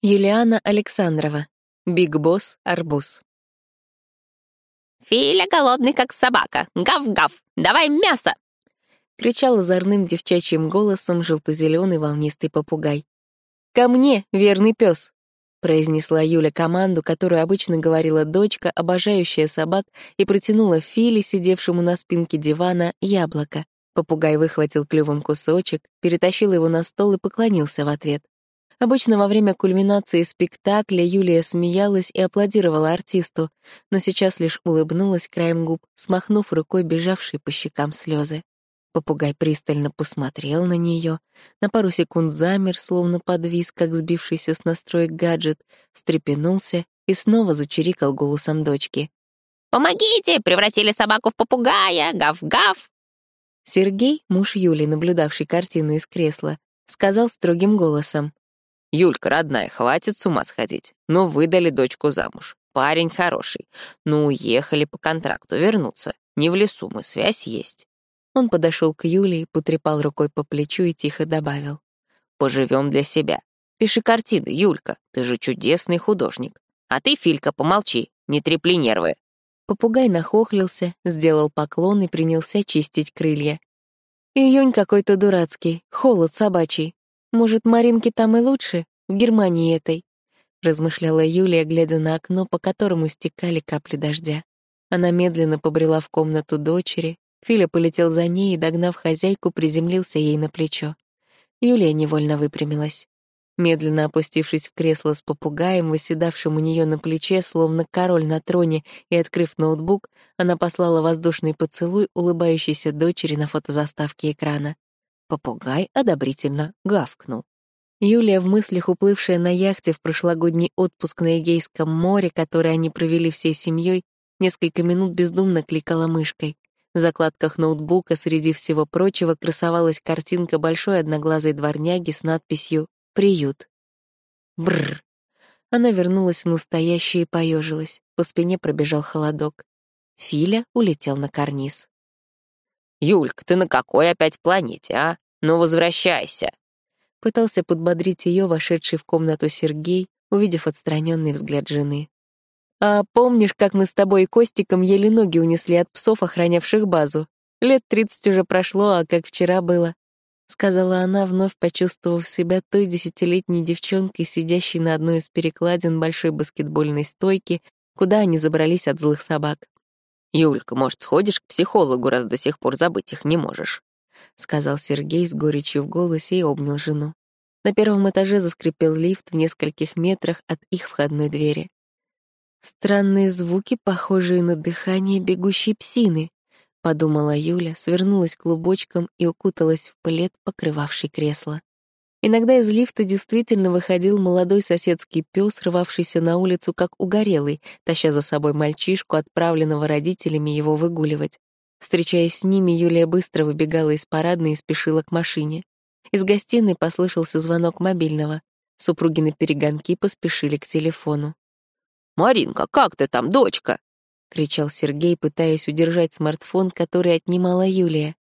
Юлиана Александрова. Биг Босс Арбуз. «Филя голодный, как собака! Гав-гав! Давай мясо!» — кричал озорным девчачьим голосом желто-зеленый волнистый попугай. «Ко мне, верный пес!» — произнесла Юля команду, которую обычно говорила дочка, обожающая собак, и протянула Филе, сидевшему на спинке дивана, яблоко. Попугай выхватил клювом кусочек, перетащил его на стол и поклонился в ответ. Обычно во время кульминации спектакля Юлия смеялась и аплодировала артисту, но сейчас лишь улыбнулась краем губ, смахнув рукой бежавшие по щекам слезы. Попугай пристально посмотрел на нее, на пару секунд замер, словно подвис, как сбившийся с настроек гаджет, встрепенулся и снова зачирикал голосом дочки. «Помогите! Превратили собаку в попугая! Гав-гав!» Сергей, муж Юли, наблюдавший картину из кресла, сказал строгим голосом. Юлька, родная, хватит с ума сходить. Ну, выдали дочку замуж. Парень хороший. Ну, уехали по контракту, вернуться. Не в лесу мы, связь есть. Он подошел к Юле, потрепал рукой по плечу и тихо добавил. Поживем для себя. Пиши картины, Юлька, ты же чудесный художник. А ты, Филька, помолчи, не трепли нервы. Попугай нахохлился, сделал поклон и принялся чистить крылья. Июнь какой-то дурацкий, холод собачий. Может, Маринке там и лучше, в Германии этой?» — размышляла Юлия, глядя на окно, по которому стекали капли дождя. Она медленно побрела в комнату дочери. Филя полетел за ней и, догнав хозяйку, приземлился ей на плечо. Юлия невольно выпрямилась. Медленно опустившись в кресло с попугаем, выседавшим у нее на плече, словно король на троне, и открыв ноутбук, она послала воздушный поцелуй улыбающейся дочери на фотозаставке экрана. Попугай одобрительно гавкнул. Юлия, в мыслях уплывшая на яхте в прошлогодний отпуск на Эгейском море, который они провели всей семьей, несколько минут бездумно кликала мышкой. В закладках ноутбука среди всего прочего красовалась картинка большой одноглазой дворняги с надписью «Приют». Бррр. Она вернулась в настоящее и поежилась. По спине пробежал холодок. Филя улетел на карниз. «Юлька, ты на какой опять планете, а? Ну, возвращайся!» Пытался подбодрить ее вошедший в комнату Сергей, увидев отстраненный взгляд жены. «А помнишь, как мы с тобой и Костиком еле ноги унесли от псов, охранявших базу? Лет тридцать уже прошло, а как вчера было?» — сказала она, вновь почувствовав себя той десятилетней девчонкой, сидящей на одной из перекладин большой баскетбольной стойки, куда они забрались от злых собак. «Юлька, может, сходишь к психологу, раз до сих пор забыть их не можешь?» — сказал Сергей с горечью в голосе и обнял жену. На первом этаже заскрипел лифт в нескольких метрах от их входной двери. «Странные звуки, похожие на дыхание бегущей псины», — подумала Юля, свернулась клубочком и укуталась в плед, покрывавший кресло. Иногда из лифта действительно выходил молодой соседский пес, рвавшийся на улицу как угорелый, таща за собой мальчишку, отправленного родителями его выгуливать. Встречаясь с ними, Юлия быстро выбегала из парадной и спешила к машине. Из гостиной послышался звонок мобильного. Супругины перегонки поспешили к телефону. «Маринка, как ты там, дочка?» — кричал Сергей, пытаясь удержать смартфон, который отнимала Юлия.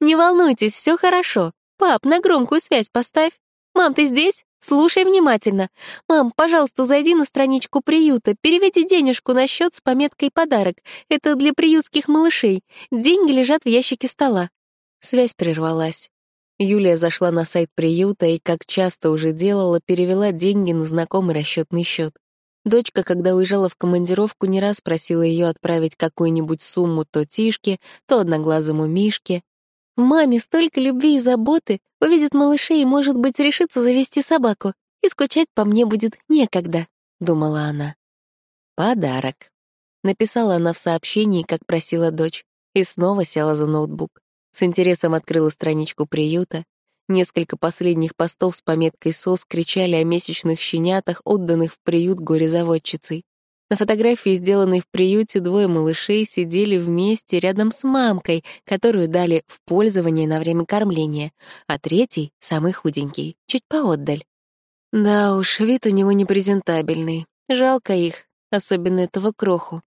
«Не волнуйтесь, все хорошо», «Пап, на громкую связь поставь. Мам, ты здесь? Слушай внимательно. Мам, пожалуйста, зайди на страничку приюта, переведи денежку на счет с пометкой «Подарок». Это для приютских малышей. Деньги лежат в ящике стола». Связь прервалась. Юлия зашла на сайт приюта и, как часто уже делала, перевела деньги на знакомый расчетный счет. Дочка, когда уезжала в командировку, не раз просила ее отправить какую-нибудь сумму то Тишке, то одноглазому Мишке. Маме столько любви и заботы, увидит малышей и, может быть, решится завести собаку, и скучать по мне будет некогда, — думала она. «Подарок», — написала она в сообщении, как просила дочь, и снова села за ноутбук. С интересом открыла страничку приюта. Несколько последних постов с пометкой «СОС» кричали о месячных щенятах, отданных в приют горе-заводчицей. На фотографии, сделанной в приюте, двое малышей сидели вместе рядом с мамкой, которую дали в пользование на время кормления, а третий, самый худенький, чуть поотдаль. Да уж, вид у него непрезентабельный. Жалко их, особенно этого кроху.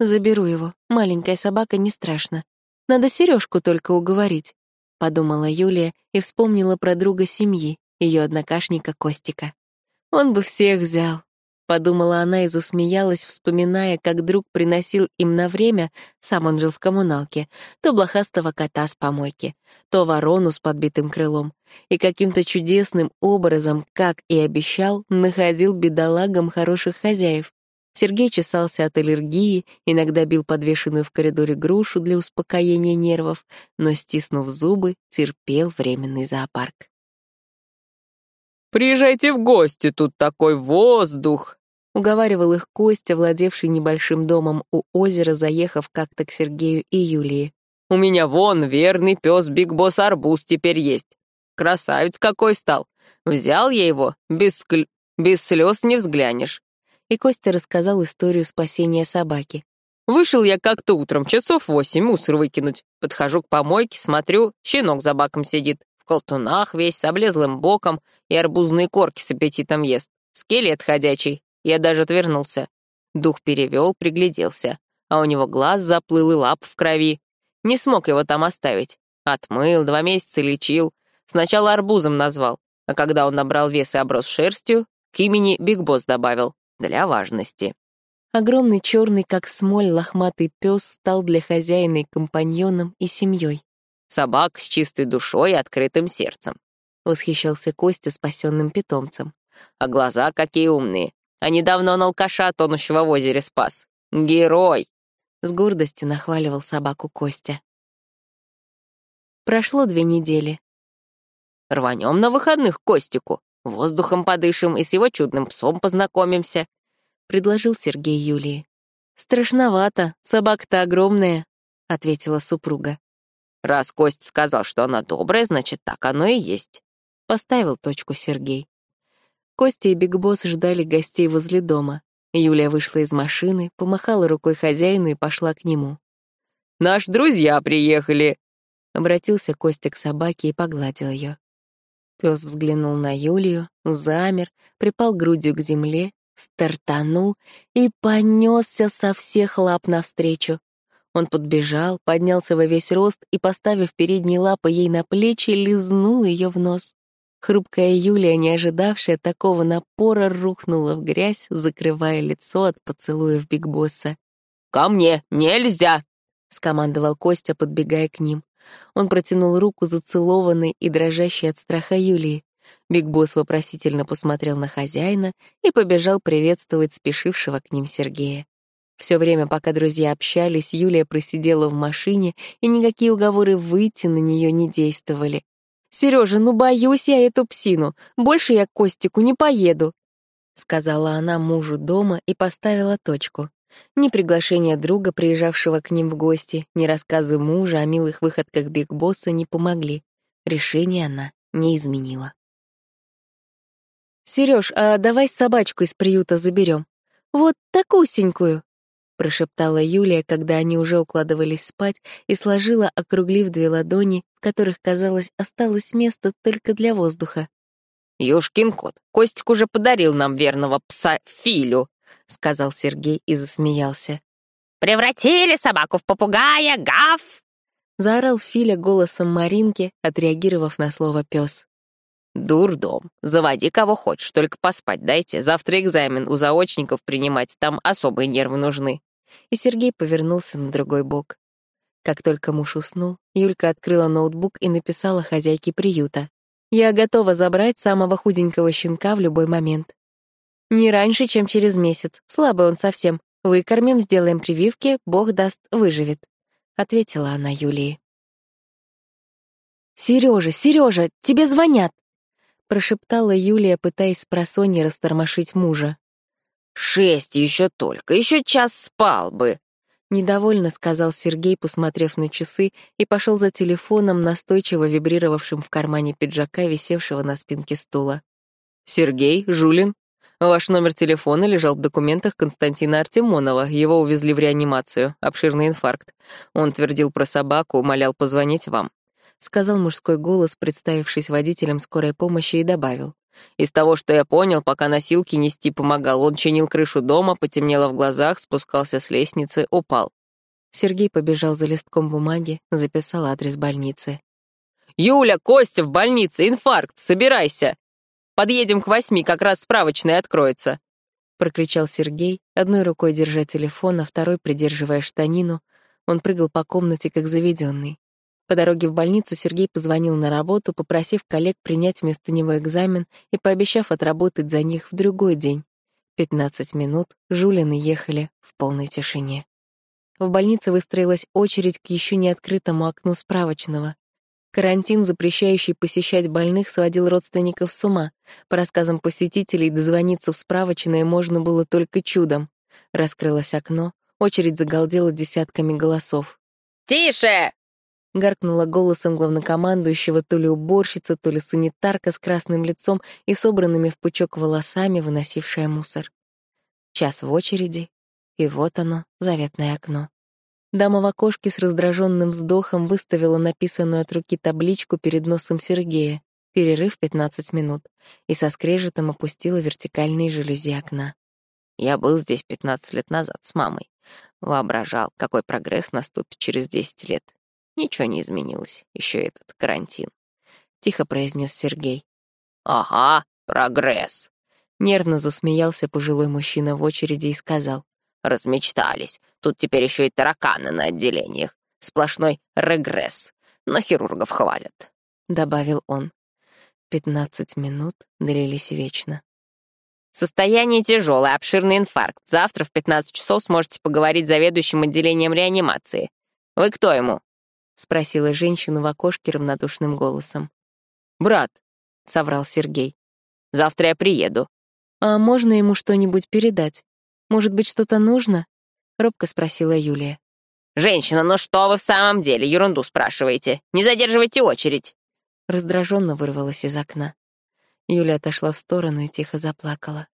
Заберу его, маленькая собака не страшно. Надо Сережку только уговорить, — подумала Юлия и вспомнила про друга семьи, ее однокашника Костика. Он бы всех взял. Подумала она и засмеялась, вспоминая, как друг приносил им на время, сам он жил в коммуналке, то блохастого кота с помойки, то ворону с подбитым крылом. И каким-то чудесным образом, как и обещал, находил бедолагам хороших хозяев. Сергей чесался от аллергии, иногда бил подвешенную в коридоре грушу для успокоения нервов, но, стиснув зубы, терпел временный зоопарк. «Приезжайте в гости, тут такой воздух!» Уговаривал их Костя, владевший небольшим домом у озера, заехав как-то к Сергею и Юлии. «У меня вон верный пес Биг Босс Арбуз теперь есть. Красавец какой стал. Взял я его, без, скл... без слез не взглянешь». И Костя рассказал историю спасения собаки. Вышел я как-то утром, часов восемь, мусор выкинуть. Подхожу к помойке, смотрю, щенок за баком сидит. В колтунах весь, с облезлым боком и арбузные корки с аппетитом ест. Скелет ходячий. Я даже отвернулся. Дух перевел, пригляделся. А у него глаз заплыл и лап в крови. Не смог его там оставить. Отмыл, два месяца лечил. Сначала арбузом назвал, а когда он набрал вес и оброс шерстью, к имени Биг Босс добавил. Для важности. Огромный черный, как смоль, лохматый пес стал для хозяина и компаньоном и семьей. Собак с чистой душой и открытым сердцем. Восхищался Костя спасенным питомцем. А глаза какие умные. А недавно он алкаша, тонущего в озере, спас. Герой! С гордостью нахваливал собаку Костя. Прошло две недели. Рванем на выходных к Костику. Воздухом подышим и с его чудным псом познакомимся предложил Сергей Юлии. «Страшновато, собака-то огромная», — ответила супруга. «Раз Кость сказал, что она добрая, значит, так оно и есть», — поставил точку Сергей. Костя и Биг Босс ждали гостей возле дома. Юлия вышла из машины, помахала рукой хозяину и пошла к нему. «Наши друзья приехали!» Обратился Костя к собаке и погладил ее. Пес взглянул на Юлию, замер, припал грудью к земле стартанул и понесся со всех лап навстречу. Он подбежал, поднялся во весь рост и, поставив передние лапы ей на плечи, лизнул ее в нос. Хрупкая Юлия, не ожидавшая такого напора, рухнула в грязь, закрывая лицо от поцелуев Биг Босса. «Ко мне! Нельзя!» — скомандовал Костя, подбегая к ним. Он протянул руку зацелованной и дрожащей от страха Юлии. Биг Босс вопросительно посмотрел на хозяина и побежал приветствовать спешившего к ним Сергея. Все время, пока друзья общались, Юлия просидела в машине, и никакие уговоры выйти на нее не действовали. «Сережа, ну боюсь я эту псину. Больше я к Костику не поеду», — сказала она мужу дома и поставила точку. Ни приглашение друга, приезжавшего к ним в гости, ни рассказы мужа о милых выходках Биг Босса не помогли. Решение она не изменила. «Серёж, а давай собачку из приюта заберем. Вот такусенькую!» — прошептала Юлия, когда они уже укладывались спать, и сложила, округлив две ладони, в которых, казалось, осталось место только для воздуха. «Юшкин кот, Костик уже подарил нам верного пса Филю», — сказал Сергей и засмеялся. «Превратили собаку в попугая, гав!» — заорал Филя голосом Маринки, отреагировав на слово «пес». «Дурдом. Заводи кого хочешь, только поспать дайте. Завтра экзамен у заочников принимать, там особые нервы нужны». И Сергей повернулся на другой бок. Как только муж уснул, Юлька открыла ноутбук и написала хозяйке приюта. «Я готова забрать самого худенького щенка в любой момент. Не раньше, чем через месяц. Слабый он совсем. Выкормим, сделаем прививки, Бог даст, выживет», — ответила она Юлии. «Сережа, Сережа, тебе звонят!» прошептала Юлия, пытаясь с просонья растормошить мужа. «Шесть еще только, еще час спал бы!» Недовольно сказал Сергей, посмотрев на часы, и пошел за телефоном, настойчиво вибрировавшим в кармане пиджака, висевшего на спинке стула. «Сергей, Жулин, ваш номер телефона лежал в документах Константина Артемонова. Его увезли в реанимацию. Обширный инфаркт. Он твердил про собаку, умолял позвонить вам. — сказал мужской голос, представившись водителем скорой помощи, и добавил. «Из того, что я понял, пока носилки нести помогал, он чинил крышу дома, потемнело в глазах, спускался с лестницы, упал». Сергей побежал за листком бумаги, записал адрес больницы. «Юля, Костя в больнице, инфаркт, собирайся!» Подъедем к восьми, как раз справочная откроется!» Прокричал Сергей, одной рукой держа телефон, а второй придерживая штанину. Он прыгал по комнате, как заведенный. По дороге в больницу Сергей позвонил на работу, попросив коллег принять вместо него экзамен и пообещав отработать за них в другой день. Пятнадцать минут Жулины ехали в полной тишине. В больнице выстроилась очередь к еще не открытому окну справочного. Карантин, запрещающий посещать больных, сводил родственников с ума. По рассказам посетителей, дозвониться в справочное можно было только чудом. Раскрылось окно, очередь загалдела десятками голосов. «Тише!» — гаркнула голосом главнокомандующего то ли уборщица, то ли санитарка с красным лицом и собранными в пучок волосами, выносившая мусор. Час в очереди, и вот оно, заветное окно. Дама в окошке с раздраженным вздохом выставила написанную от руки табличку перед носом Сергея «Перерыв 15 минут» и со скрежетом опустила вертикальные жалюзи окна. «Я был здесь 15 лет назад с мамой. Воображал, какой прогресс наступит через 10 лет. Ничего не изменилось, еще этот карантин. Тихо произнес Сергей. Ага, прогресс. Нервно засмеялся пожилой мужчина в очереди и сказал. Размечтались. Тут теперь еще и тараканы на отделениях. Сплошной регресс. Но хирургов хвалят. Добавил он. Пятнадцать минут длились вечно. Состояние тяжелое, обширный инфаркт. Завтра в 15 часов сможете поговорить с заведующим отделением реанимации. Вы кто ему? — спросила женщина в окошке равнодушным голосом. «Брат», — соврал Сергей. «Завтра я приеду». «А можно ему что-нибудь передать? Может быть, что-то нужно?» — робко спросила Юлия. «Женщина, ну что вы в самом деле ерунду спрашиваете? Не задерживайте очередь!» Раздраженно вырвалась из окна. Юля отошла в сторону и тихо заплакала.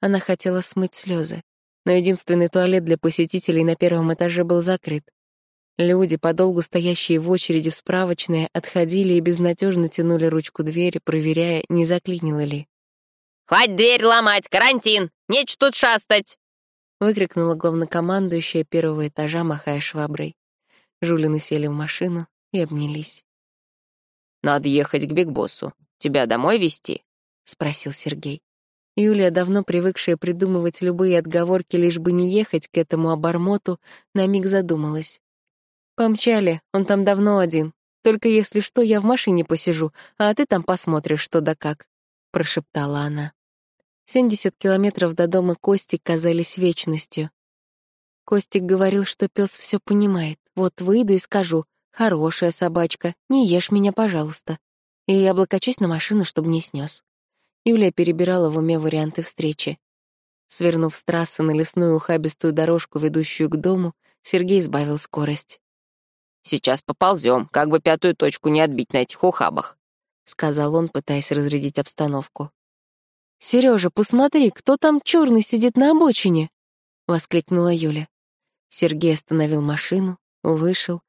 Она хотела смыть слезы, но единственный туалет для посетителей на первом этаже был закрыт. Люди, подолгу стоящие в очереди в справочное, отходили и безнадежно тянули ручку двери, проверяя, не заклинило ли. «Хватит дверь ломать! Карантин! Нечего тут шастать!» выкрикнула главнокомандующая первого этажа, махая шваброй. Жулины сели в машину и обнялись. «Надо ехать к Бигбоссу. Тебя домой везти?» — спросил Сергей. Юлия, давно привыкшая придумывать любые отговорки, лишь бы не ехать к этому обормоту, на миг задумалась. «Помчали, он там давно один. Только если что, я в машине посижу, а ты там посмотришь, что да как», — прошептала она. Семьдесят километров до дома Кости казались вечностью. Костик говорил, что пес все понимает. Вот выйду и скажу, «Хорошая собачка, не ешь меня, пожалуйста». И я облокочусь на машину, чтобы не снес. Юлия перебирала в уме варианты встречи. Свернув с трассы на лесную ухабистую дорожку, ведущую к дому, Сергей сбавил скорость. Сейчас поползем, как бы пятую точку не отбить на этих ухабах», — сказал он, пытаясь разрядить обстановку. Сережа, посмотри, кто там черный сидит на обочине!» — воскликнула Юля. Сергей остановил машину, вышел.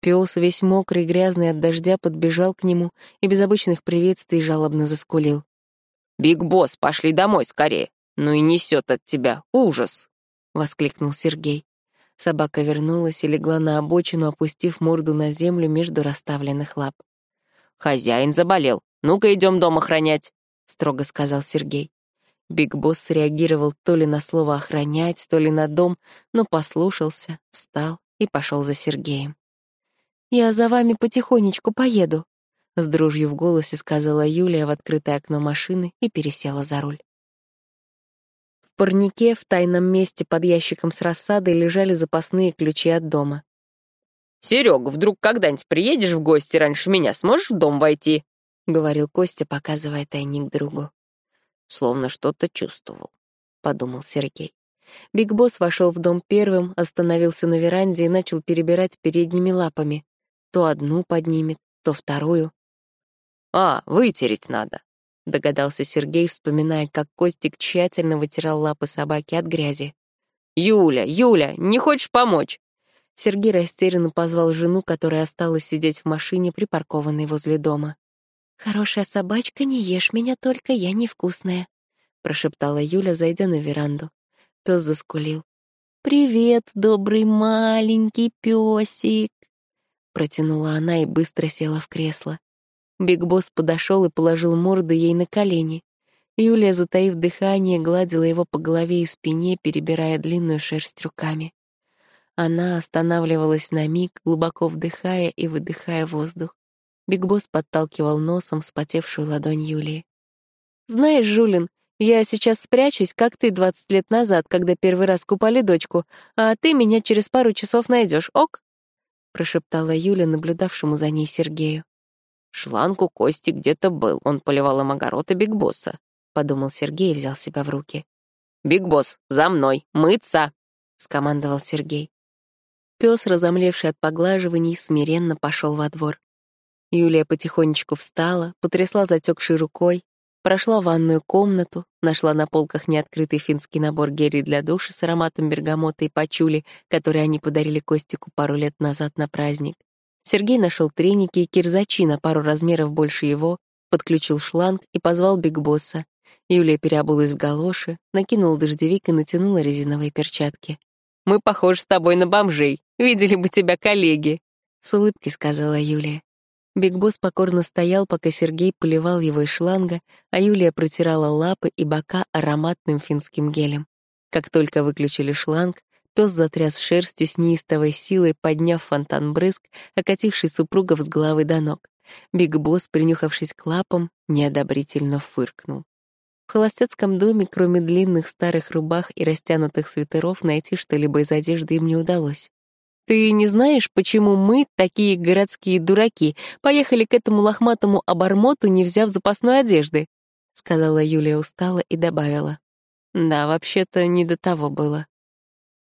Пес, весь мокрый, грязный от дождя, подбежал к нему и без обычных приветствий жалобно заскулил. «Биг Босс, пошли домой скорее! Ну и несет от тебя ужас!» — воскликнул Сергей. Собака вернулась и легла на обочину, опустив морду на землю между расставленных лап. «Хозяин заболел. Ну-ка, идем дом охранять», — строго сказал Сергей. Биг Босс среагировал то ли на слово «охранять», то ли на дом, но послушался, встал и пошел за Сергеем. «Я за вами потихонечку поеду», — с дрожью в голосе сказала Юлия в открытое окно машины и пересела за руль парнике в тайном месте под ящиком с рассадой лежали запасные ключи от дома. «Серега, вдруг когда-нибудь приедешь в гости раньше меня, сможешь в дом войти?» — говорил Костя, показывая тайник другу. Словно что-то чувствовал, — подумал Сергей. Биг Босс вошел в дом первым, остановился на веранде и начал перебирать передними лапами. То одну поднимет, то вторую. «А, вытереть надо», — догадался Сергей, вспоминая, как Костик тщательно вытирал лапы собаки от грязи. «Юля, Юля, не хочешь помочь?» Сергей растерянно позвал жену, которая осталась сидеть в машине, припаркованной возле дома. «Хорошая собачка, не ешь меня только, я невкусная», — прошептала Юля, зайдя на веранду. Пес заскулил. «Привет, добрый маленький песик!» Протянула она и быстро села в кресло. Биг Босс подошел и положил морду ей на колени. Юлия, затаив дыхание, гладила его по голове и спине, перебирая длинную шерсть руками. Она останавливалась на миг, глубоко вдыхая и выдыхая воздух. Биг Босс подталкивал носом вспотевшую ладонь Юлии. «Знаешь, Жулин, я сейчас спрячусь, как ты 20 лет назад, когда первый раз купали дочку, а ты меня через пару часов найдешь, ок?» прошептала Юля, наблюдавшему за ней Сергею. «Шланг у Кости где-то был, он поливал им огород и Биг Босса», — подумал Сергей и взял себя в руки. «Биг Босс, за мной, мыться!» — скомандовал Сергей. Пес, разомлевший от поглаживаний, смиренно пошел во двор. Юлия потихонечку встала, потрясла затекшей рукой, прошла ванную комнату, нашла на полках неоткрытый финский набор гелей для душа с ароматом бергамота и пачули, который они подарили Костику пару лет назад на праздник. Сергей нашел треники и кирзачи на пару размеров больше его, подключил шланг и позвал Биг Босса. Юлия переобулась в галоши, накинула дождевик и натянула резиновые перчатки. «Мы похожи с тобой на бомжей. Видели бы тебя коллеги», — с улыбкой сказала Юлия. Биг Босс покорно стоял, пока Сергей поливал его из шланга, а Юлия протирала лапы и бока ароматным финским гелем. Как только выключили шланг, пес затряс шерстью с неистовой силой, подняв фонтан брызг, окативший супругов с головы до ног. Биг Босс, принюхавшись к лапам, неодобрительно фыркнул. В холостяцком доме, кроме длинных старых рубах и растянутых свитеров, найти что-либо из одежды им не удалось. «Ты не знаешь, почему мы, такие городские дураки, поехали к этому лохматому обормоту, не взяв запасной одежды?» — сказала Юлия устало и добавила. «Да, вообще-то не до того было».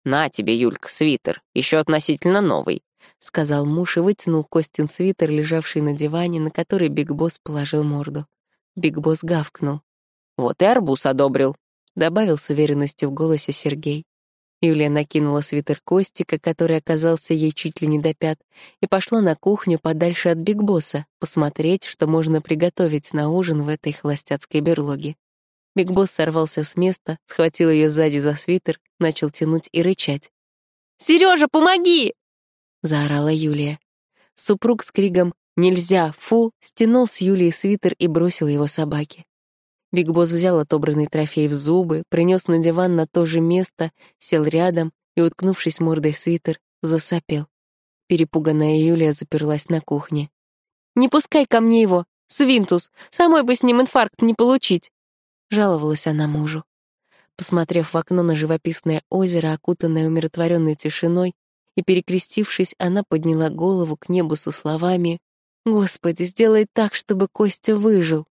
«На тебе, Юлька, свитер, еще относительно новый», — сказал муж и вытянул Костин свитер, лежавший на диване, на который Биг Босс положил морду. Биг Босс гавкнул. «Вот и арбуз одобрил», — добавил с уверенностью в голосе Сергей. Юлия накинула свитер Костика, который оказался ей чуть ли не до пят, и пошла на кухню подальше от Биг Босса, посмотреть, что можно приготовить на ужин в этой холостяцкой берлоге. Биг Босс сорвался с места, схватил ее сзади за свитер, начал тянуть и рычать. «Сережа, помоги!» — заорала Юлия. Супруг с кригом «Нельзя! Фу!» стянул с Юлии свитер и бросил его собаке. Биг Босс взял отобранный трофей в зубы, принес на диван на то же место, сел рядом и, уткнувшись мордой в свитер, засопел. Перепуганная Юлия заперлась на кухне. «Не пускай ко мне его! Свинтус! Самой бы с ним инфаркт не получить!» Жаловалась она мужу. Посмотрев в окно на живописное озеро, окутанное умиротворенной тишиной, и, перекрестившись, она подняла голову к небу со словами «Господи, сделай так, чтобы Костя выжил!»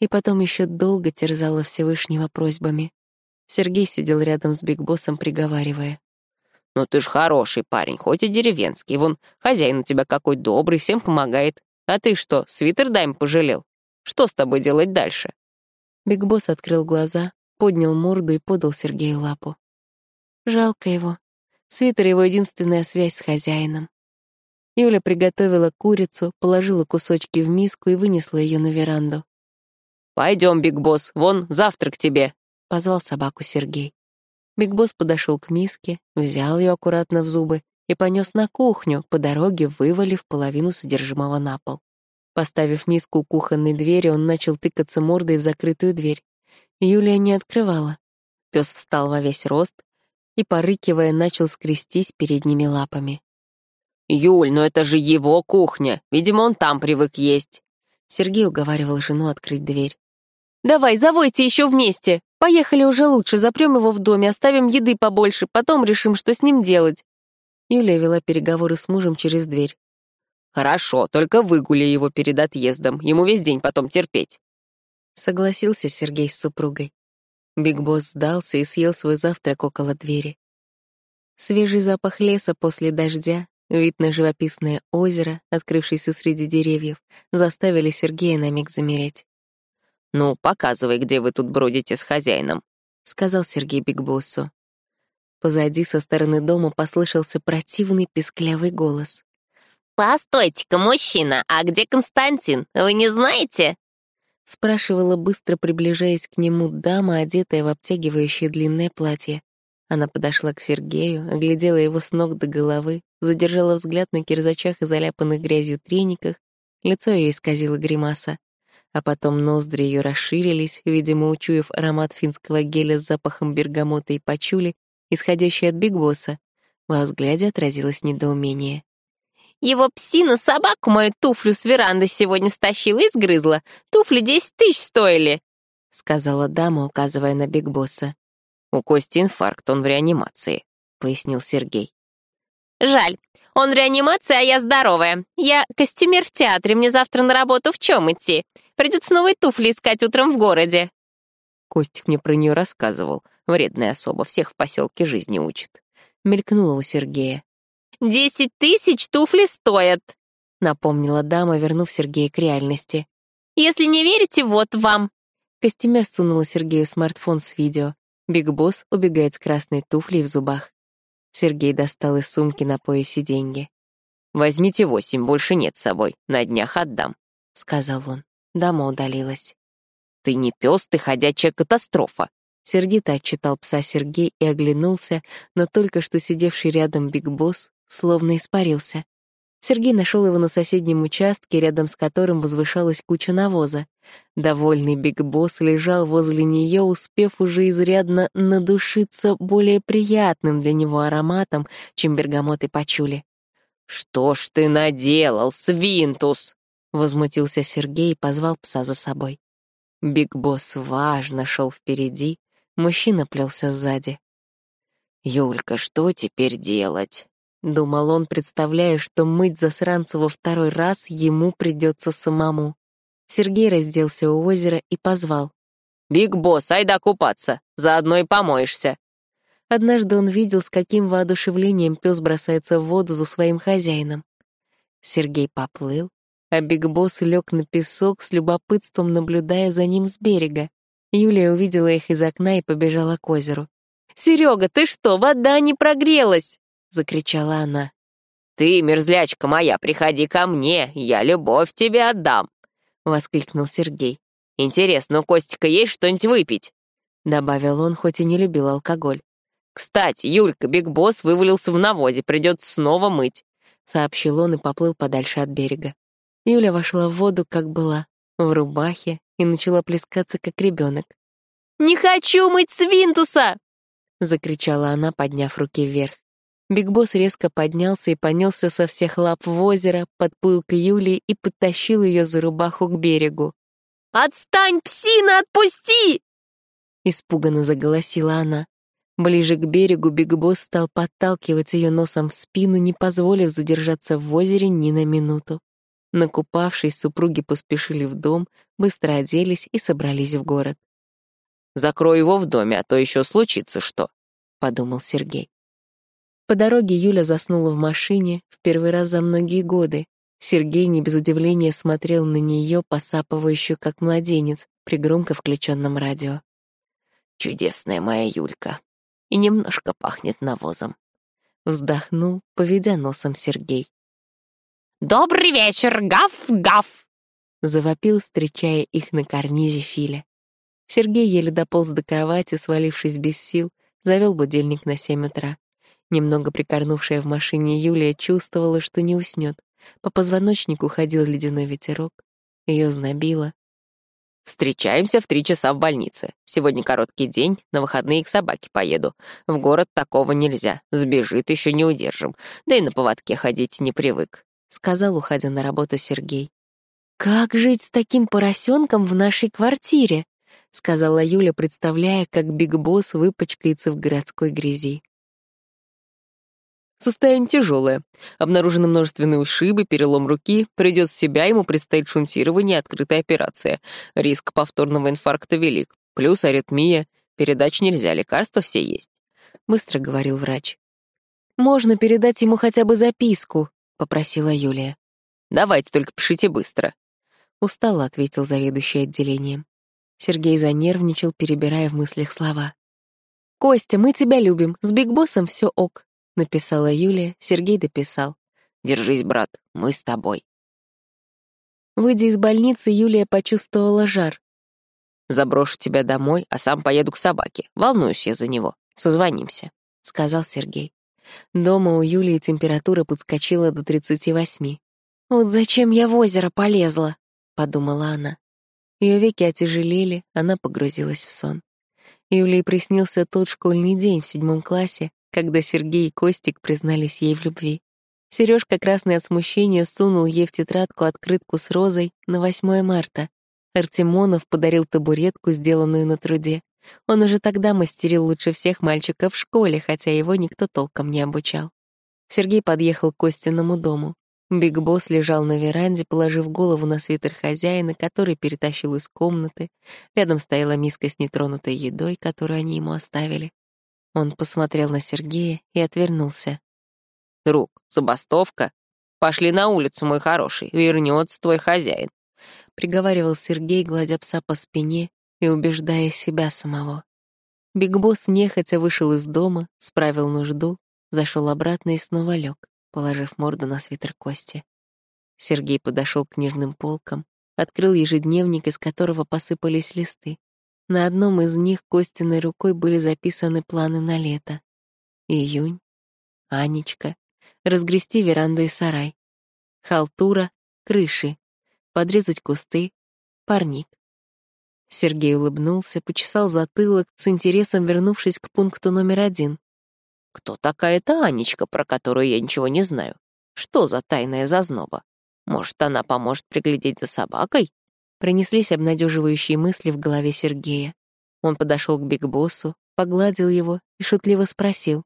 и потом еще долго терзала Всевышнего просьбами. Сергей сидел рядом с Бигбоссом, приговаривая. «Ну ты ж хороший парень, хоть и деревенский. Вон, хозяин у тебя какой добрый, всем помогает. А ты что, свитер дайм пожалел? Что с тобой делать дальше?» Бигбосс открыл глаза, поднял морду и подал Сергею лапу. Жалко его. Свитер — его единственная связь с хозяином. Юля приготовила курицу, положила кусочки в миску и вынесла ее на веранду. «Пойдем, Биг Босс, вон завтрак тебе», — позвал собаку Сергей. Биг Босс подошел к миске, взял ее аккуратно в зубы и понес на кухню, по дороге вывалив половину содержимого на пол. Поставив миску у кухонной двери, он начал тыкаться мордой в закрытую дверь. Юлия не открывала. Пес встал во весь рост и, порыкивая, начал скрестись передними лапами. «Юль, но это же его кухня. Видимо, он там привык есть». Сергей уговаривал жену открыть дверь. «Давай, завойте еще вместе. Поехали уже лучше, запрем его в доме, оставим еды побольше, потом решим, что с ним делать». Юлия вела переговоры с мужем через дверь. «Хорошо, только выгули его перед отъездом, ему весь день потом терпеть». Согласился Сергей с супругой. Биг Босс сдался и съел свой завтрак около двери. Свежий запах леса после дождя, вид на живописное озеро, открывшееся среди деревьев, заставили Сергея на миг замереть. «Ну, показывай, где вы тут бродите с хозяином», — сказал Сергей Бигбоссу. Позади со стороны дома послышался противный песклявый голос. «Постойте-ка, мужчина, а где Константин? Вы не знаете?» Спрашивала, быстро приближаясь к нему дама, одетая в обтягивающее длинное платье. Она подошла к Сергею, оглядела его с ног до головы, задержала взгляд на кирзачах и заляпанных грязью трениках, лицо ее исказило гримаса. А потом ноздри ее расширились, видимо, учуяв аромат финского геля с запахом бергамота и пачули, исходящий от Биг Босса. Во взгляде отразилось недоумение. Его псина собаку мою туфлю с веранды сегодня стащила и сгрызла. Туфли десять тысяч стоили, — сказала дама, указывая на Биг Босса. «У Кости инфаркт, он в реанимации», — пояснил Сергей. «Жаль. Он в реанимации, а я здоровая. Я костюмер в театре, мне завтра на работу в чем идти? Придется новые туфли искать утром в городе». Костик мне про нее рассказывал. Вредная особа, всех в поселке жизни учит. Мелькнула у Сергея. «Десять тысяч туфли стоят», — напомнила дама, вернув Сергея к реальности. «Если не верите, вот вам». Костюмер сунула Сергею смартфон с видео. Биг Босс убегает с красной туфлей в зубах. Сергей достал из сумки на поясе деньги. «Возьмите восемь, больше нет с собой. На днях отдам», — сказал он. Дама удалилась. «Ты не пес, ты ходячая катастрофа», Сердито отчитал пса Сергей и оглянулся, но только что сидевший рядом Биг Босс словно испарился. Сергей нашел его на соседнем участке, рядом с которым возвышалась куча навоза. Довольный Биг Босс лежал возле нее, успев уже изрядно надушиться более приятным для него ароматом, чем бергамот и пачули. «Что ж ты наделал, свинтус?» — возмутился Сергей и позвал пса за собой. Биг Босс важно шел впереди, мужчина плелся сзади. «Юлька, что теперь делать?» — думал он, представляя, что мыть засранца во второй раз ему придется самому. Сергей разделся у озера и позвал. «Биг Босс, айда купаться, заодно и помоешься». Однажды он видел, с каким воодушевлением пес бросается в воду за своим хозяином. Сергей поплыл, а Биг Босс лег на песок с любопытством, наблюдая за ним с берега. Юлия увидела их из окна и побежала к озеру. «Серега, ты что, вода не прогрелась?» — закричала она. «Ты, мерзлячка моя, приходи ко мне, я любовь тебе отдам!» — воскликнул Сергей. «Интересно, у Костика есть что-нибудь выпить?» — добавил он, хоть и не любил алкоголь. «Кстати, Юлька, Биг Босс вывалился в навозе, придется снова мыть», — сообщил он и поплыл подальше от берега. Юля вошла в воду, как была, в рубахе, и начала плескаться, как ребенок. «Не хочу мыть свинтуса!» — закричала она, подняв руки вверх. Биг Босс резко поднялся и понесся со всех лап в озеро, подплыл к Юлии и подтащил ее за рубаху к берегу. «Отстань, псина, отпусти!» Испуганно заголосила она. Ближе к берегу Биг Босс стал подталкивать ее носом в спину, не позволив задержаться в озере ни на минуту. Накупавшись, супруги поспешили в дом, быстро оделись и собрались в город. «Закрой его в доме, а то еще случится что», — подумал Сергей. По дороге Юля заснула в машине в первый раз за многие годы. Сергей не без удивления смотрел на нее, посапывающую как младенец, при громко включенном радио. «Чудесная моя Юлька. И немножко пахнет навозом». Вздохнул, поведя носом Сергей. «Добрый вечер, гав-гав!» Завопил, встречая их на карнизе Филя. Сергей еле дополз до кровати, свалившись без сил, завел будильник на семь утра. Немного прикорнувшая в машине Юлия чувствовала, что не уснет. По позвоночнику ходил ледяной ветерок. Ее знобило. «Встречаемся в три часа в больнице. Сегодня короткий день, на выходные к собаке поеду. В город такого нельзя. Сбежит, еще не удержим. Да и на поводке ходить не привык», — сказал, уходя на работу Сергей. «Как жить с таким поросенком в нашей квартире?» — сказала Юля, представляя, как Биг Босс выпачкается в городской грязи. Состояние тяжелое. Обнаружены множественные ушибы, перелом руки. Придет в себя, ему предстоит шунтирование и открытая операция. Риск повторного инфаркта велик. Плюс аритмия. Передач нельзя, лекарства все есть. Быстро говорил врач. «Можно передать ему хотя бы записку», — попросила Юлия. «Давайте, только пишите быстро». Устало ответил заведующий отделением. Сергей занервничал, перебирая в мыслях слова. «Костя, мы тебя любим. С Биг Боссом все ок. — написала Юлия, Сергей дописал. «Держись, брат, мы с тобой». Выйдя из больницы, Юлия почувствовала жар. «Заброшу тебя домой, а сам поеду к собаке. Волнуюсь я за него. Созвонимся», — сказал Сергей. Дома у Юлии температура подскочила до 38. «Вот зачем я в озеро полезла?» — подумала она. Ее веки отяжелели, она погрузилась в сон. Юлии приснился тот школьный день в седьмом классе, когда Сергей и Костик признались ей в любви. Сережка, красный от смущения, сунул ей в тетрадку открытку с розой на 8 марта. Артемонов подарил табуретку, сделанную на труде. Он уже тогда мастерил лучше всех мальчиков в школе, хотя его никто толком не обучал. Сергей подъехал к Костиному дому. Биг Босс лежал на веранде, положив голову на свитер хозяина, который перетащил из комнаты. Рядом стояла миска с нетронутой едой, которую они ему оставили. Он посмотрел на Сергея и отвернулся. «Друг, забастовка? Пошли на улицу, мой хороший, вернется твой хозяин», — приговаривал Сергей, гладя пса по спине и убеждая себя самого. Биг Босс нехотя вышел из дома, справил нужду, зашел обратно и снова лег положив морду на свитер Кости. Сергей подошел к книжным полкам, открыл ежедневник, из которого посыпались листы. На одном из них Костиной рукой были записаны планы на лето. Июнь, Анечка, разгрести веранду и сарай, халтура, крыши, подрезать кусты, парник. Сергей улыбнулся, почесал затылок, с интересом вернувшись к пункту номер один. Кто такая эта Анечка, про которую я ничего не знаю? Что за тайная зазноба? Может, она поможет приглядеть за собакой? Принеслись обнадеживающие мысли в голове Сергея. Он подошел к Биг Боссу, погладил его и шутливо спросил.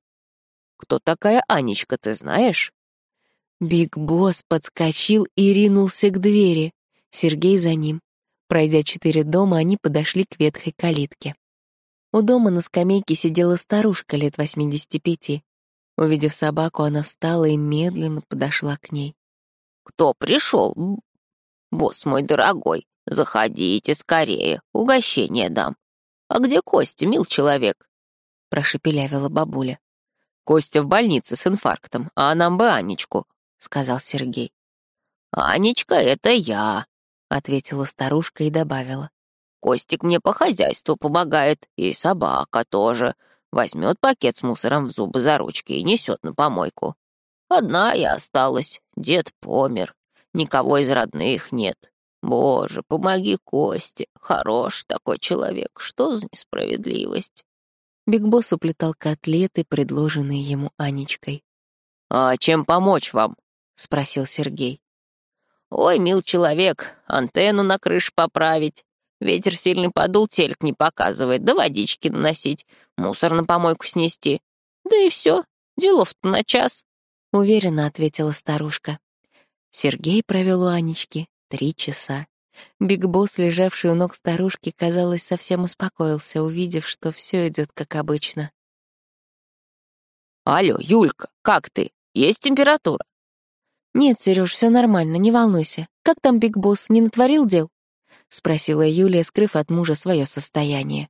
«Кто такая Анечка, ты знаешь?» Биг Босс подскочил и ринулся к двери. Сергей за ним. Пройдя четыре дома, они подошли к ветхой калитке. У дома на скамейке сидела старушка лет 85. Увидев собаку, она встала и медленно подошла к ней. «Кто пришел? Босс мой дорогой, заходите скорее, угощение дам. А где Костя, мил человек?» — прошепелявила бабуля. «Костя в больнице с инфарктом, а нам бы Анечку», — сказал Сергей. «Анечка — это я», — ответила старушка и добавила. Костик мне по хозяйству помогает, и собака тоже. Возьмет пакет с мусором в зубы за ручки и несет на помойку. Одна я осталась, дед помер, никого из родных нет. Боже, помоги Косте, хорош такой человек, что за несправедливость. Биг Босс уплетал котлеты, предложенные ему Анечкой. «А чем помочь вам?» — спросил Сергей. «Ой, мил человек, антенну на крыше поправить, Ветер сильный подул, телек не показывает, да водички наносить, мусор на помойку снести. Да и все, делов-то на час», — уверенно ответила старушка. Сергей провел у Анечки три часа. Биг Босс, лежавший у ног старушки, казалось, совсем успокоился, увидев, что все идет как обычно. «Алло, Юлька, как ты? Есть температура?» «Нет, Сереж, все нормально, не волнуйся. Как там Биг Босс, не натворил дел?» — спросила Юлия, скрыв от мужа свое состояние.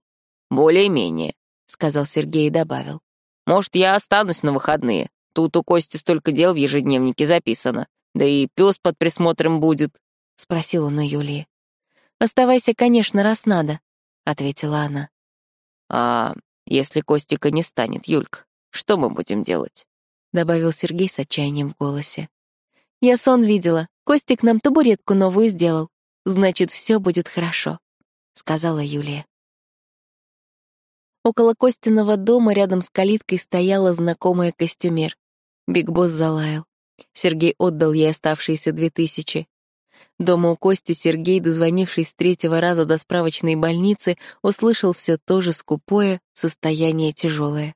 «Более-менее», — сказал Сергей и добавил. «Может, я останусь на выходные? Тут у Кости столько дел в ежедневнике записано. Да и пес под присмотром будет», — спросил он у Юлии. «Оставайся, конечно, раз надо», — ответила она. «А если Костика не станет, Юлька, что мы будем делать?» — добавил Сергей с отчаянием в голосе. «Я сон видела. Костик нам табуретку новую сделал. Значит, все будет хорошо», — сказала Юлия. Около Костиного дома рядом с калиткой стояла знакомая костюмер. Биг Босс залаял. Сергей отдал ей оставшиеся две тысячи. Дома у Кости Сергей, дозвонившись с третьего раза до справочной больницы, услышал все то же скупое, состояние тяжелое.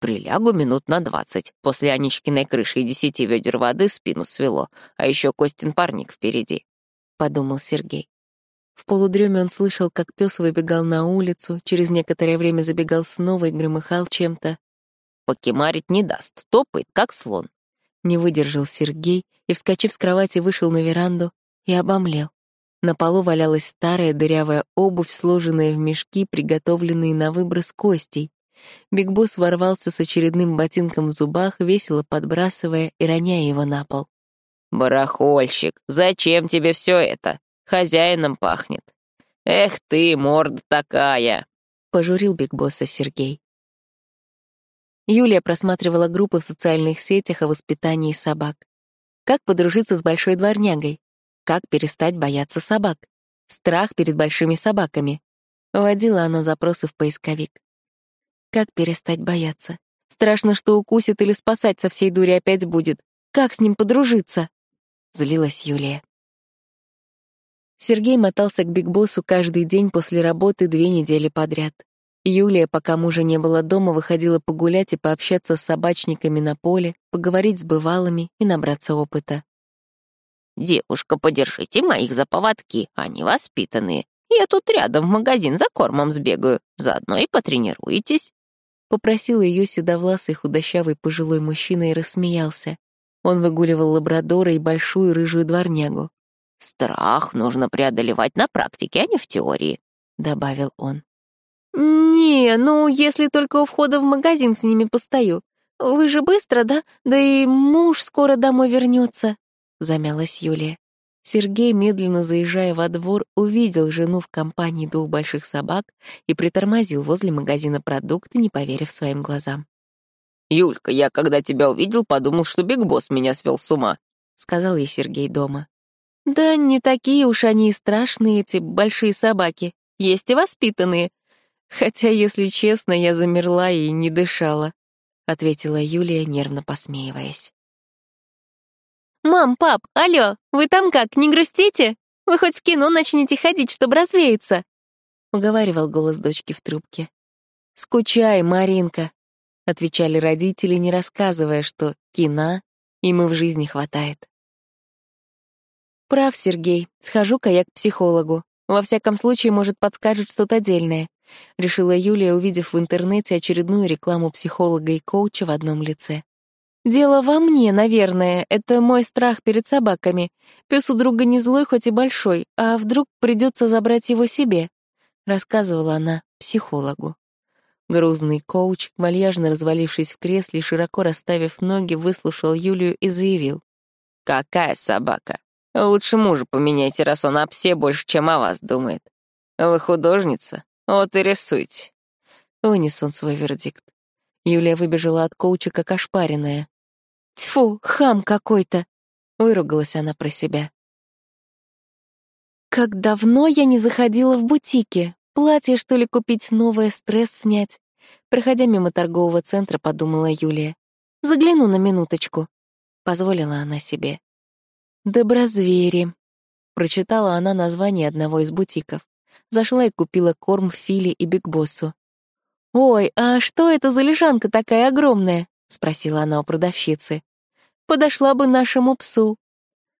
Прилягу минут на двадцать. После Анечкиной крыши и десяти ведер воды спину свело, а еще Костин парник впереди. — подумал Сергей. В полудреме он слышал, как пес выбегал на улицу, через некоторое время забегал снова и громыхал чем-то. «Покемарить не даст, топает, как слон». Не выдержал Сергей и, вскочив с кровати, вышел на веранду и обомлел. На полу валялась старая дырявая обувь, сложенная в мешки, приготовленные на выброс костей. Биг Босс ворвался с очередным ботинком в зубах, весело подбрасывая и роняя его на пол. «Барахольщик, зачем тебе все это? Хозяином пахнет. Эх ты, морда такая!» — пожурил Биг Босса Сергей. Юлия просматривала группы в социальных сетях о воспитании собак. Как подружиться с большой дворнягой? Как перестать бояться собак? Страх перед большими собаками. Вводила она запросы в поисковик. Как перестать бояться? Страшно, что укусит или спасать со всей дури опять будет. Как с ним подружиться? Злилась Юлия. Сергей мотался к Бигбоссу каждый день после работы две недели подряд. Юлия, пока мужа не было дома, выходила погулять и пообщаться с собачниками на поле, поговорить с бывалыми и набраться опыта. «Девушка, подержите моих за поводки, они воспитанные. Я тут рядом в магазин за кормом сбегаю, заодно и потренируетесь». Попросил ее седовласый худощавый пожилой мужчина и рассмеялся. Он выгуливал лабрадора и большую рыжую дворнягу. «Страх нужно преодолевать на практике, а не в теории», — добавил он. «Не, ну, если только у входа в магазин с ними постою. Вы же быстро, да? Да и муж скоро домой вернется», — замялась Юлия. Сергей, медленно заезжая во двор, увидел жену в компании двух больших собак и притормозил возле магазина продукты, не поверив своим глазам. «Юлька, я, когда тебя увидел, подумал, что Биг Босс меня свел с ума», — сказал ей Сергей дома. «Да не такие уж они и страшные, эти большие собаки. Есть и воспитанные. Хотя, если честно, я замерла и не дышала», — ответила Юлия, нервно посмеиваясь. «Мам, пап, алло, вы там как, не грустите? Вы хоть в кино начните ходить, чтобы развеяться?» — уговаривал голос дочки в трубке. «Скучай, Маринка», — отвечали родители, не рассказывая, что кино им и в жизни хватает. «Прав, Сергей, схожу-ка я к психологу. Во всяком случае, может, подскажет что-то дельное. — решила Юлия, увидев в интернете очередную рекламу психолога и коуча в одном лице. «Дело во мне, наверное. Это мой страх перед собаками. Пес у друга не злой, хоть и большой, а вдруг придется забрать его себе», — рассказывала она психологу. Грузный коуч, вальяжно развалившись в кресле, широко расставив ноги, выслушал Юлию и заявил. «Какая собака? Лучше мужа поменяйте, раз он о псе больше, чем о вас думает. Вы художница, вот и рисуйте. Вынес он свой вердикт. Юлия выбежала от коуча, как ошпаренная. «Тьфу, хам какой-то!» — выругалась она про себя. «Как давно я не заходила в бутики! Платье, что ли, купить новое, стресс снять?» Проходя мимо торгового центра, подумала Юлия. «Загляну на минуточку», — позволила она себе. «Доброзвери», — прочитала она название одного из бутиков. Зашла и купила корм Фили и Бигбоссу. «Ой, а что это за лежанка такая огромная?» — спросила она у продавщицы. «Подошла бы нашему псу».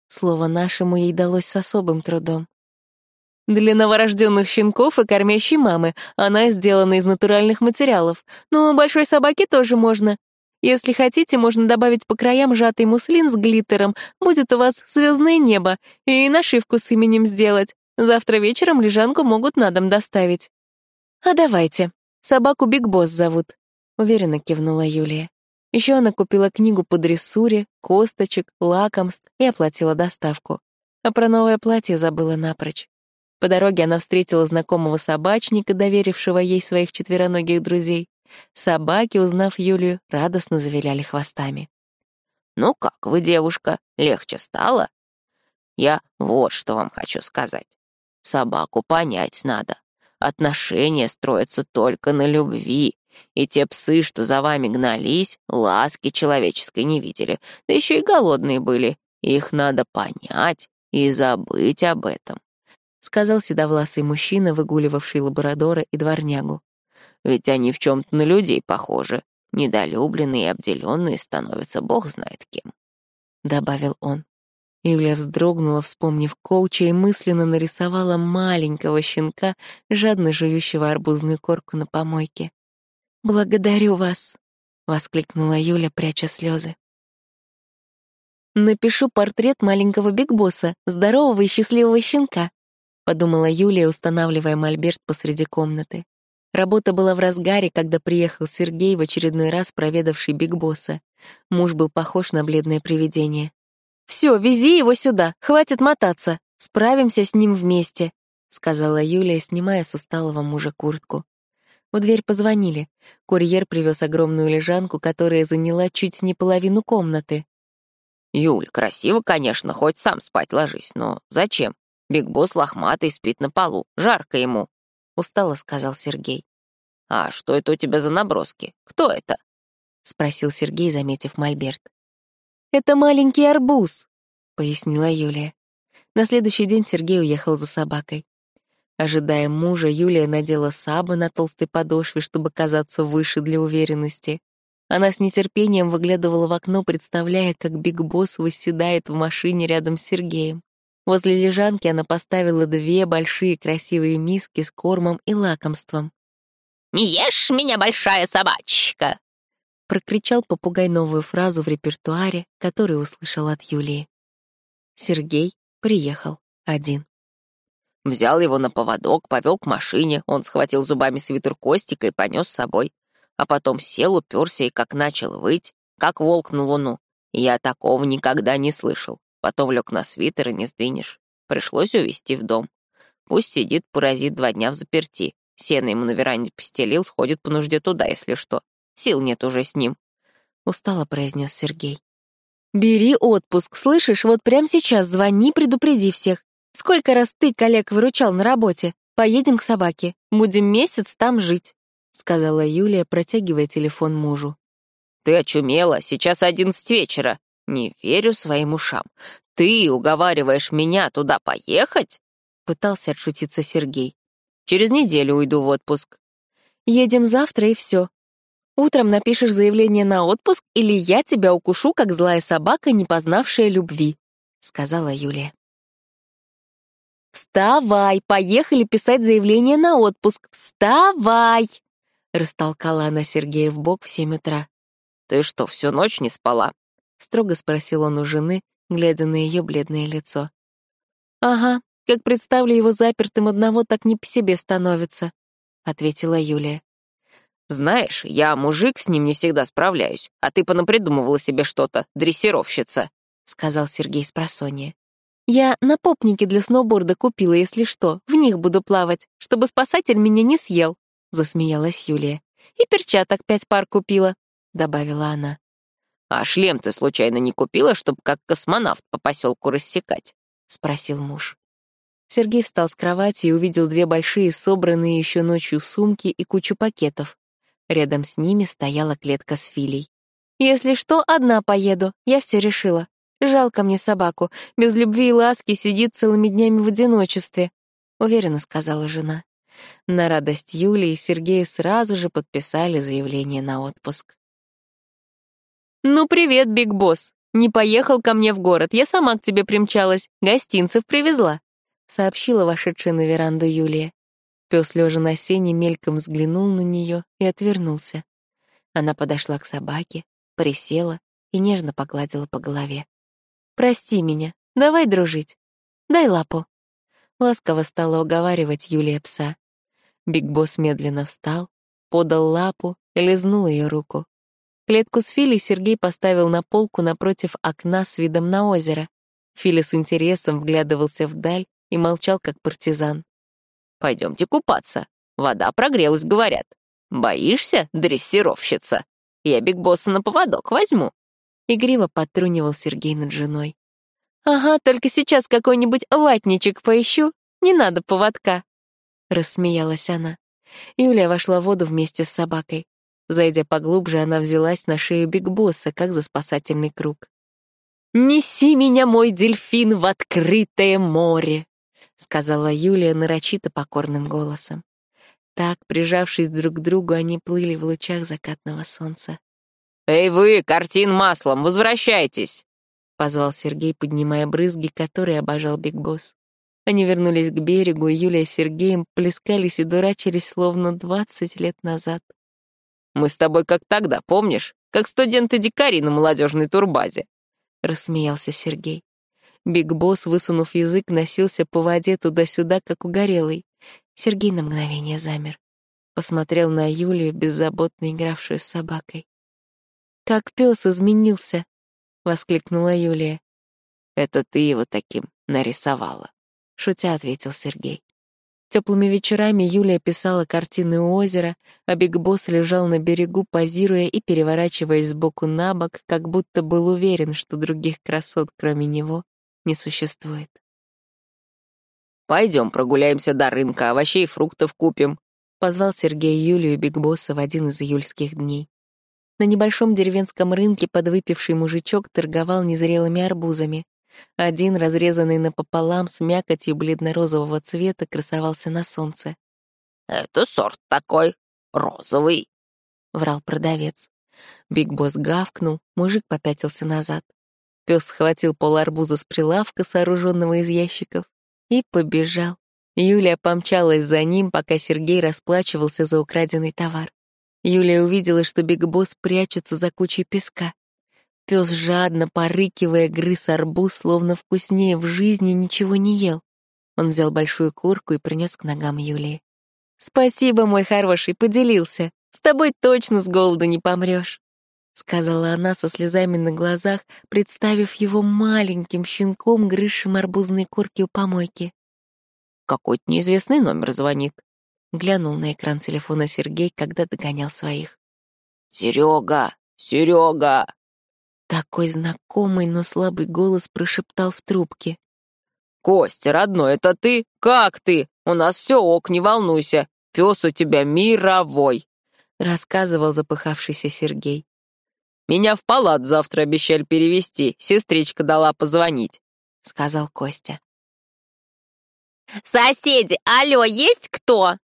Слово «нашему» ей далось с особым трудом. Для новорожденных щенков и кормящей мамы она сделана из натуральных материалов, но большой собаке тоже можно. Если хотите, можно добавить по краям сжатый муслин с глиттером, будет у вас звездное небо, и нашивку с именем сделать. Завтра вечером лежанку могут на дом доставить. А давайте. Собаку Биг Босс зовут. Уверенно кивнула Юлия. Еще она купила книгу по дрессуре, косточек, лакомств и оплатила доставку. А про новое платье забыла напрочь. По дороге она встретила знакомого собачника, доверившего ей своих четвероногих друзей. Собаки, узнав Юлию, радостно завиляли хвостами. «Ну как вы, девушка, легче стало?» «Я вот что вам хочу сказать. Собаку понять надо. Отношения строятся только на любви. И те псы, что за вами гнались, ласки человеческой не видели. Да еще и голодные были. Их надо понять и забыть об этом. Сказал седовласый мужчина, выгуливавший лабрадора и дворнягу. Ведь они в чем-то на людей похожи. Недолюбленные и обделенные становятся бог знает кем. Добавил он. Юлия вздрогнула, вспомнив коуча, и мысленно нарисовала маленького щенка, жадно жующего арбузную корку на помойке. «Благодарю вас!» — воскликнула Юля, пряча слезы. «Напишу портрет маленького бигбосса, здорового и счастливого щенка», — подумала Юлия, устанавливая мольберт посреди комнаты. Работа была в разгаре, когда приехал Сергей, в очередной раз проведавший бигбосса. Муж был похож на бледное привидение. «Все, вези его сюда, хватит мотаться. Справимся с ним вместе», — сказала Юлия, снимая с усталого мужа куртку. В дверь позвонили. Курьер привез огромную лежанку, которая заняла чуть не половину комнаты. «Юль, красиво, конечно, хоть сам спать ложись, но зачем? Биг Босс лохматый спит на полу, жарко ему», — устало сказал Сергей. «А что это у тебя за наброски? Кто это?» — спросил Сергей, заметив мольберт. «Это маленький арбуз», — пояснила Юлия. На следующий день Сергей уехал за собакой. Ожидая мужа, Юлия надела сабы на толстой подошве, чтобы казаться выше для уверенности. Она с нетерпением выглядывала в окно, представляя, как Биг Босс восседает в машине рядом с Сергеем. Возле лежанки она поставила две большие красивые миски с кормом и лакомством. «Не ешь меня, большая собачка!» прокричал попугай новую фразу в репертуаре, который услышал от Юлии. Сергей приехал один. Взял его на поводок, повел к машине, он схватил зубами свитер Костика и понес с собой. А потом сел, уперся и как начал выть, как волк на луну. Я такого никогда не слышал. Потом лег на свитер и не сдвинешь. Пришлось увезти в дом. Пусть сидит паразит два дня в заперти. Сено ему на веранде постелил, сходит по нужде туда, если что. Сил нет уже с ним. Устало произнес Сергей. «Бери отпуск, слышишь? Вот прямо сейчас звони, предупреди всех. Сколько раз ты коллег выручал на работе? Поедем к собаке. Будем месяц там жить», — сказала Юлия, протягивая телефон мужу. «Ты очумела, сейчас одиннадцать вечера. Не верю своим ушам. Ты уговариваешь меня туда поехать?» Пытался отшутиться Сергей. «Через неделю уйду в отпуск». «Едем завтра, и все. Утром напишешь заявление на отпуск, или я тебя укушу, как злая собака, не познавшая любви», — сказала Юлия. «Вставай, поехали писать заявление на отпуск. Вставай!» Растолкала она Сергея в бок в семь утра. «Ты что, всю ночь не спала?» — строго спросил он у жены, глядя на ее бледное лицо. «Ага, как представлю его запертым одного, так не по себе становится», — ответила Юлия. «Знаешь, я мужик, с ним не всегда справляюсь, а ты понапридумывала себе что-то, дрессировщица», — сказал Сергей с просонья. «Я напопники для сноуборда купила, если что, в них буду плавать, чтобы спасатель меня не съел», — засмеялась Юлия. «И перчаток пять пар купила», — добавила она. «А шлем ты случайно не купила, чтобы как космонавт по поселку рассекать?» — спросил муж. Сергей встал с кровати и увидел две большие собранные еще ночью сумки и кучу пакетов. Рядом с ними стояла клетка с Филей. «Если что, одна поеду, я все решила. Жалко мне собаку, без любви и ласки сидит целыми днями в одиночестве», — уверенно сказала жена. На радость Юлии Сергею сразу же подписали заявление на отпуск. «Ну, привет, Биг Босс! Не поехал ко мне в город, я сама к тебе примчалась, гостинцев привезла», — сообщила вошедшая на веранду Юлия. Пес, лежа на сене, мельком взглянул на нее и отвернулся. Она подошла к собаке, присела и нежно погладила по голове. «Прости меня, давай дружить. Дай лапу». Ласково стала уговаривать Юлия пса. Биг Босс медленно встал, подал лапу и лизнул ее руку. Клетку с Филей Сергей поставил на полку напротив окна с видом на озеро. Филя с интересом вглядывался вдаль и молчал, как партизан. Пойдемте купаться. Вода прогрелась, говорят. Боишься, дрессировщица? Я Биг Босса на поводок возьму». Игриво подтрунивал Сергей над женой. «Ага, только сейчас какой-нибудь ватничек поищу. Не надо поводка», — рассмеялась она. Юлия вошла в воду вместе с собакой. Зайдя поглубже, она взялась на шею Биг Босса, как за спасательный круг. «Неси меня, мой дельфин, в открытое море!» — сказала Юлия нарочито покорным голосом. Так, прижавшись друг к другу, они плыли в лучах закатного солнца. «Эй вы, картина маслом, возвращайтесь!» — позвал Сергей, поднимая брызги, которые обожал Биг Босс. Они вернулись к берегу, и Юлия с Сергеем плескались и дурачились словно двадцать лет назад. «Мы с тобой как тогда, помнишь? Как студенты-дикари на молодежной турбазе!» — рассмеялся Сергей. Биг Босс, высунув язык, носился по воде туда-сюда, как угорелый. Сергей на мгновение замер. Посмотрел на Юлию, беззаботно игравшую с собакой. «Как пес изменился!» — воскликнула Юлия. «Это ты его таким нарисовала», — шутя ответил Сергей. Теплыми вечерами Юлия писала картины у озера, а Биг Босс лежал на берегу, позируя и переворачиваясь сбоку на бок, как будто был уверен, что других красот, кроме него, не существует. Пойдем прогуляемся до рынка, овощей и фруктов купим. Позвал Сергей Юлию Биг Босса в один из июльских дней. На небольшом деревенском рынке подвыпивший мужичок торговал незрелыми арбузами. Один, разрезанный напополам, с мякотью бледно-розового цвета, красовался на солнце. «Это сорт такой, розовый», — врал продавец. Биг Босс гавкнул, мужик попятился назад. Пес схватил пол арбуза с прилавка, сооруженного из ящиков, и побежал. Юлия помчалась за ним, пока Сергей расплачивался за украденный товар. Юлия увидела, что Биг Босс прячется за кучей песка. Пес жадно, порыкивая, грыз арбуз, словно вкуснее в жизни ничего не ел. Он взял большую курку и принес к ногам Юлии. «Спасибо, мой хороший, поделился. С тобой точно с голоду не помрешь», — сказала она со слезами на глазах, представив его маленьким щенком, грызшим арбузные корки у помойки. «Какой-то неизвестный номер звонит», — глянул на экран телефона Сергей, когда догонял своих. «Серега! Серега!» Такой знакомый, но слабый голос прошептал в трубке. «Костя, родной, это ты? Как ты? У нас все ок, не волнуйся. Пес у тебя мировой!» — рассказывал запыхавшийся Сергей. «Меня в палат завтра обещали перевести, сестричка дала позвонить», — сказал Костя. «Соседи, алло, есть кто?» —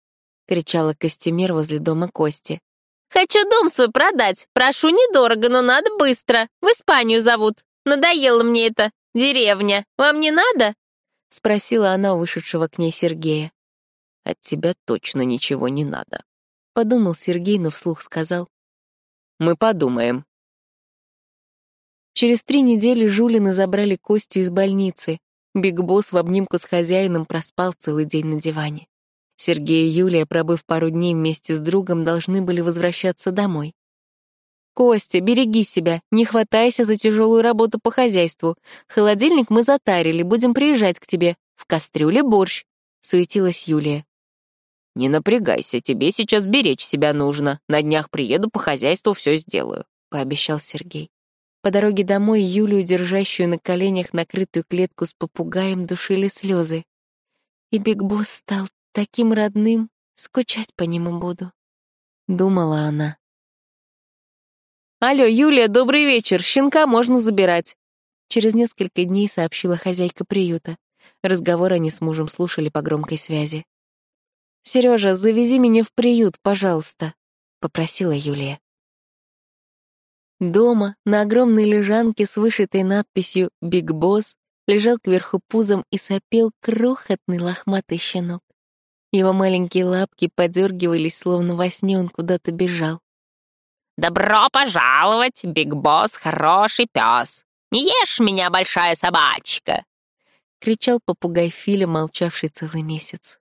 кричала костюмер возле дома Кости. «Хочу дом свой продать. Прошу недорого, но надо быстро. В Испанию зовут. Надоело мне это. Деревня. Вам не надо?» — спросила она вышедшего к ней Сергея. «От тебя точно ничего не надо», — подумал Сергей, но вслух сказал. «Мы подумаем». Через три недели Жулины забрали Костю из больницы. Биг Босс в обнимку с хозяином проспал целый день на диване. Сергей и Юлия, пробыв пару дней вместе с другом, должны были возвращаться домой. «Костя, береги себя, не хватайся за тяжелую работу по хозяйству. Холодильник мы затарили, будем приезжать к тебе. В кастрюле борщ», — суетилась Юлия. «Не напрягайся, тебе сейчас беречь себя нужно. На днях приеду по хозяйству, все сделаю», — пообещал Сергей. По дороге домой Юлию, держащую на коленях накрытую клетку с попугаем, душили слезы. И Биг Босс стал таким родным, скучать по нему буду», — думала она. «Алло, Юлия, добрый вечер, щенка можно забирать», — через несколько дней сообщила хозяйка приюта. Разговор они с мужем слушали по громкой связи. «Сережа, завези меня в приют, пожалуйста», — попросила Юлия. Дома, на огромной лежанке с вышитой надписью «Биг Босс», лежал кверху пузом и сопел крохотный лохматый щенок. Его маленькие лапки подергивались, словно во сне он куда-то бежал. «Добро пожаловать, Биг Босс, хороший пес! Не ешь меня, большая собачка!» — кричал попугай Филя, молчавший целый месяц.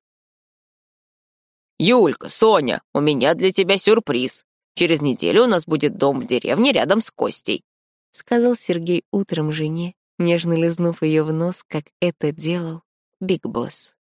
«Юлька, Соня, у меня для тебя сюрприз. Через неделю у нас будет дом в деревне рядом с Костей», — сказал Сергей утром жене, нежно лизнув ее в нос, как это делал Биг Босс.